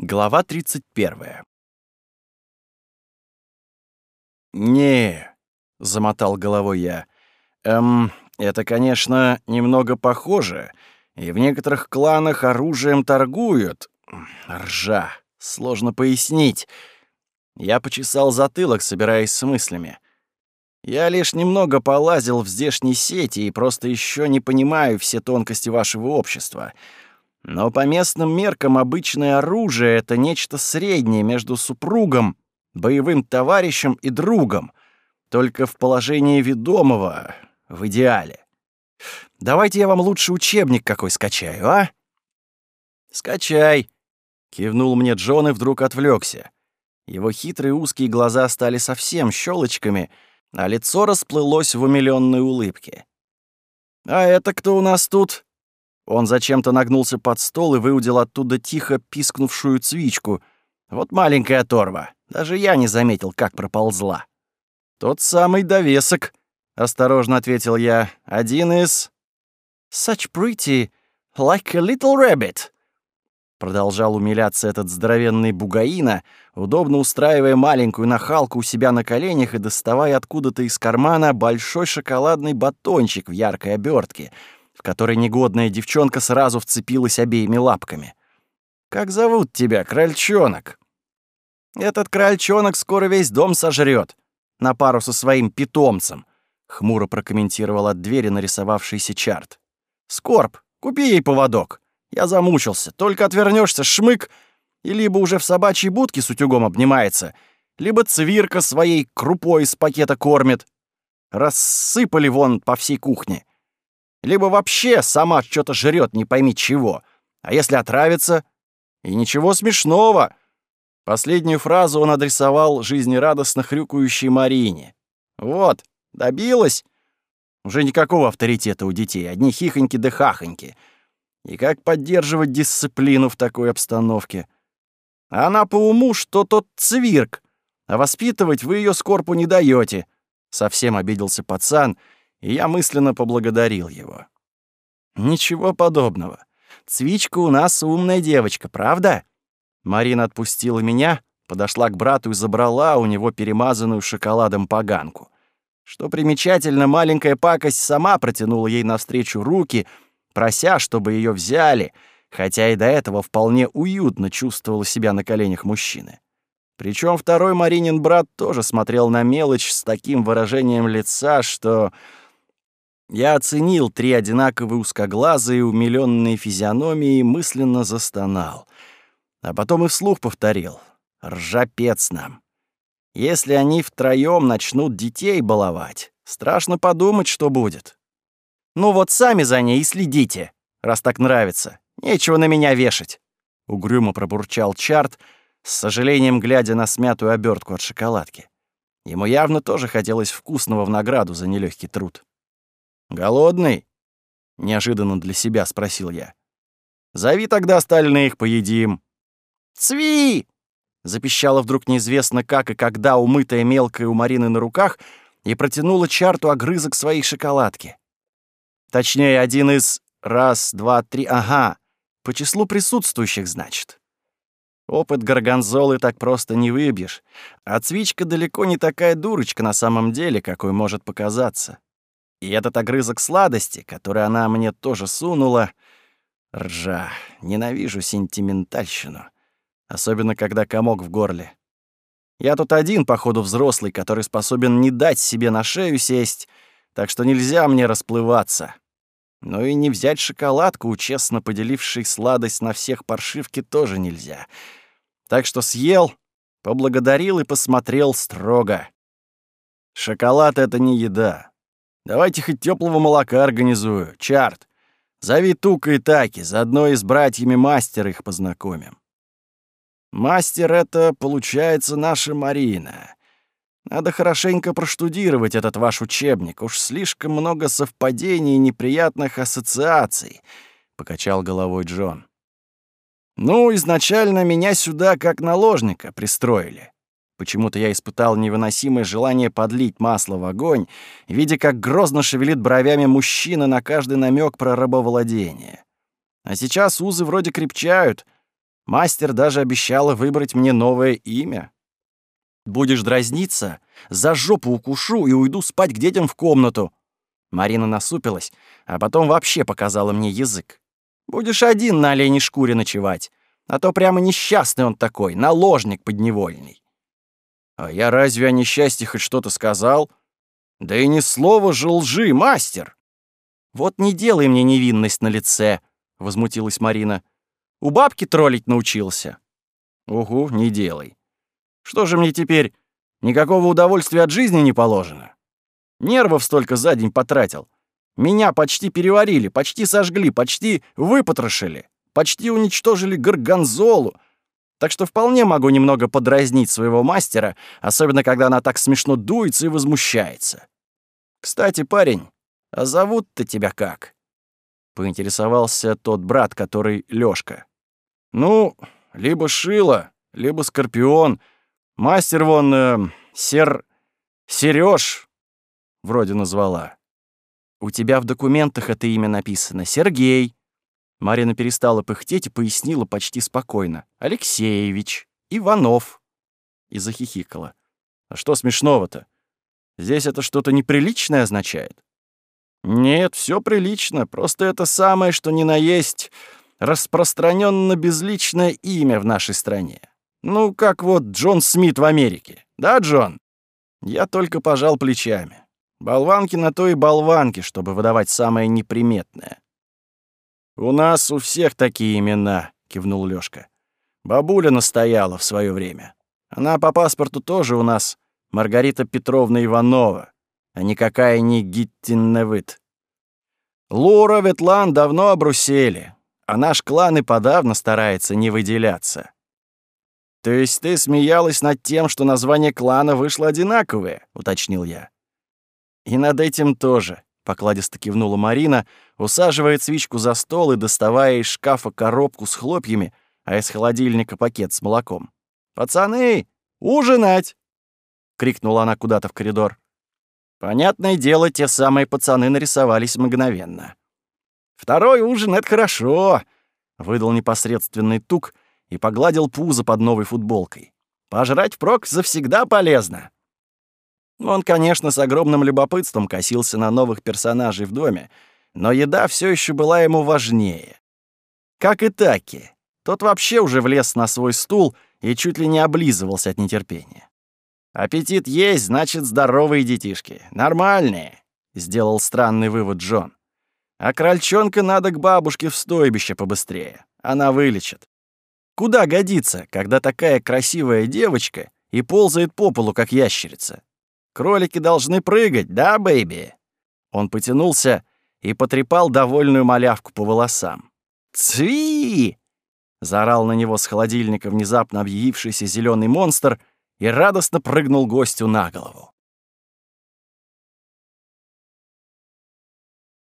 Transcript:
Глава 31. «Не», — замотал головой я, — «эм, это, конечно, немного похоже, и в некоторых кланах оружием торгуют. Ржа, сложно пояснить». Я почесал затылок, собираясь с мыслями. Я лишь немного полазил в здешней сети и просто еще не понимаю все тонкости вашего общества — но по местным меркам обычное оружие — это нечто среднее между супругом, боевым товарищем и другом, только в положении ведомого, в идеале. Давайте я вам лучше учебник какой скачаю, а? Скачай, кивнул мне Джон и вдруг отвлекся. Его хитрые узкие глаза стали совсем щелочками, а лицо расплылось в умилённой улыбке. «А это кто у нас тут?» Он зачем-то нагнулся под стол и выудил оттуда тихо пискнувшую цвичку. Вот маленькая торва. Даже я не заметил, как проползла. «Тот самый довесок», — осторожно ответил я. «Один из...» «Such pretty, like a little rabbit», — продолжал умиляться этот здоровенный бугаина, удобно устраивая маленькую нахалку у себя на коленях и доставая откуда-то из кармана большой шоколадный батончик в яркой обертке — в которой негодная девчонка сразу вцепилась обеими лапками. «Как зовут тебя, крольчонок?» «Этот крольчонок скоро весь дом сожрет, на пару со своим питомцем», — хмуро прокомментировал от двери нарисовавшийся чарт. «Скорб, купи ей поводок. Я замучился. Только отвернешься, шмык, и либо уже в собачьей будке с утюгом обнимается, либо цвирка своей крупой из пакета кормит. Рассыпали вон по всей кухне либо вообще сама что-то жрет, не пойми чего. А если отравится? И ничего смешного. Последнюю фразу он адресовал жизнерадостно хрюкающей Марине. Вот, добилась. Уже никакого авторитета у детей, одни хихоньки да хахоньки. И как поддерживать дисциплину в такой обстановке? Она по уму, что тот цвирк, а воспитывать вы ее скорпу не даете. Совсем обиделся пацан — и я мысленно поблагодарил его. «Ничего подобного. Цвичка у нас умная девочка, правда?» Марина отпустила меня, подошла к брату и забрала у него перемазанную шоколадом поганку. Что примечательно, маленькая пакость сама протянула ей навстречу руки, прося, чтобы ее взяли, хотя и до этого вполне уютно чувствовала себя на коленях мужчины. Причем второй Маринин брат тоже смотрел на мелочь с таким выражением лица, что я оценил три одинаковые узкоглазые умилённые физиономии и мысленно застонал. А потом и вслух повторил. Ржапец нам. Если они втроём начнут детей баловать, страшно подумать, что будет. Ну вот сами за ней и следите, раз так нравится. Нечего на меня вешать. Угрюмо пробурчал Чарт, с сожалением глядя на смятую обертку от шоколадки. Ему явно тоже хотелось вкусного в награду за нелегкий труд. «Голодный?» — неожиданно для себя спросил я. «Зови тогда остальных, поедим». «Цви!» — запищала вдруг неизвестно как и когда умытая мелкая у Марины на руках и протянула чарту огрызок своей шоколадки. Точнее, один из раз, два, три, ага, по числу присутствующих, значит. Опыт горгонзолы так просто не выбьешь, а Цвичка далеко не такая дурочка на самом деле, какой может показаться. И этот огрызок сладости, который она мне тоже сунула... Ржа. Ненавижу сентиментальщину. Особенно, когда комок в горле. Я тут один, походу, взрослый, который способен не дать себе на шею сесть, так что нельзя мне расплываться. Но и не взять шоколадку, честно поделившей сладость на всех паршивки, тоже нельзя. Так что съел, поблагодарил и посмотрел строго. Шоколад — это не еда. Давайте хоть теплого молока организую. Чарт. Зови Тука и Таки, заодно и с братьями мастера их познакомим. Мастер — это, получается, наша Марина. Надо хорошенько проштудировать этот ваш учебник. Уж слишком много совпадений и неприятных ассоциаций, — покачал головой Джон. Ну, изначально меня сюда как наложника пристроили. Почему-то я испытал невыносимое желание подлить масло в огонь, видя, как грозно шевелит бровями мужчина на каждый намек про рабовладение. А сейчас узы вроде крепчают. Мастер даже обещала выбрать мне новое имя. Будешь дразниться, за жопу укушу и уйду спать к детям в комнату. Марина насупилась, а потом вообще показала мне язык. Будешь один на оленей шкуре ночевать, а то прямо несчастный он такой, наложник подневольный. А я разве о несчастье хоть что-то сказал? Да и ни слова же лжи, мастер. Вот не делай мне невинность на лице, возмутилась Марина. У бабки троллить научился. Угу, не делай. Что же мне теперь, никакого удовольствия от жизни не положено? Нервов столько за день потратил. Меня почти переварили, почти сожгли, почти выпотрошили, почти уничтожили горгонзолу. Так что вполне могу немного подразнить своего мастера, особенно когда она так смешно дуется и возмущается. Кстати, парень, а зовут-то тебя как? Поинтересовался тот брат, который Лёшка. Ну, либо Шила, либо Скорпион. Мастер вон, э, Сер... Серёж вроде назвала. У тебя в документах это имя написано. Сергей. Марина перестала пыхтеть и пояснила почти спокойно. Алексеевич. Иванов. И захихикала. А что смешного-то? Здесь это что-то неприличное означает? Нет, все прилично. Просто это самое, что ни на есть распространенно безличное имя в нашей стране. Ну, как вот Джон Смит в Америке. Да, Джон? Я только пожал плечами. Болванки на то и болванки, чтобы выдавать самое неприметное. «У нас у всех такие имена», — кивнул Лёшка. «Бабуля настояла в свое время. Она по паспорту тоже у нас Маргарита Петровна Иванова, а никакая не Гиттинневыт. Лура Ветлан давно обрусели, а наш клан и подавно старается не выделяться. То есть ты смеялась над тем, что название клана вышло одинаковое, уточнил я. И над этим тоже, покладисто кивнула Марина, усаживая свечку за стол и доставая из шкафа коробку с хлопьями, а из холодильника пакет с молоком. «Пацаны, ужинать!» — крикнула она куда-то в коридор. Понятное дело, те самые пацаны нарисовались мгновенно. «Второй ужин — это хорошо!» — выдал непосредственный тук и погладил пузо под новой футболкой. «Пожрать впрок завсегда полезно!» Он, конечно, с огромным любопытством косился на новых персонажей в доме, но еда все еще была ему важнее. Как и Таки. Тот вообще уже влез на свой стул и чуть ли не облизывался от нетерпения. «Аппетит есть, значит, здоровые детишки. Нормальные», — сделал странный вывод Джон. «А крольчонка надо к бабушке в стойбище побыстрее. Она вылечит. Куда годится, когда такая красивая девочка и ползает по полу, как ящерица? Кролики должны прыгать, да, бэйби?» Он потянулся и потрепал довольную малявку по волосам. «Цви!» — заорал на него с холодильника внезапно объявившийся зеленый монстр и радостно прыгнул гостю на голову.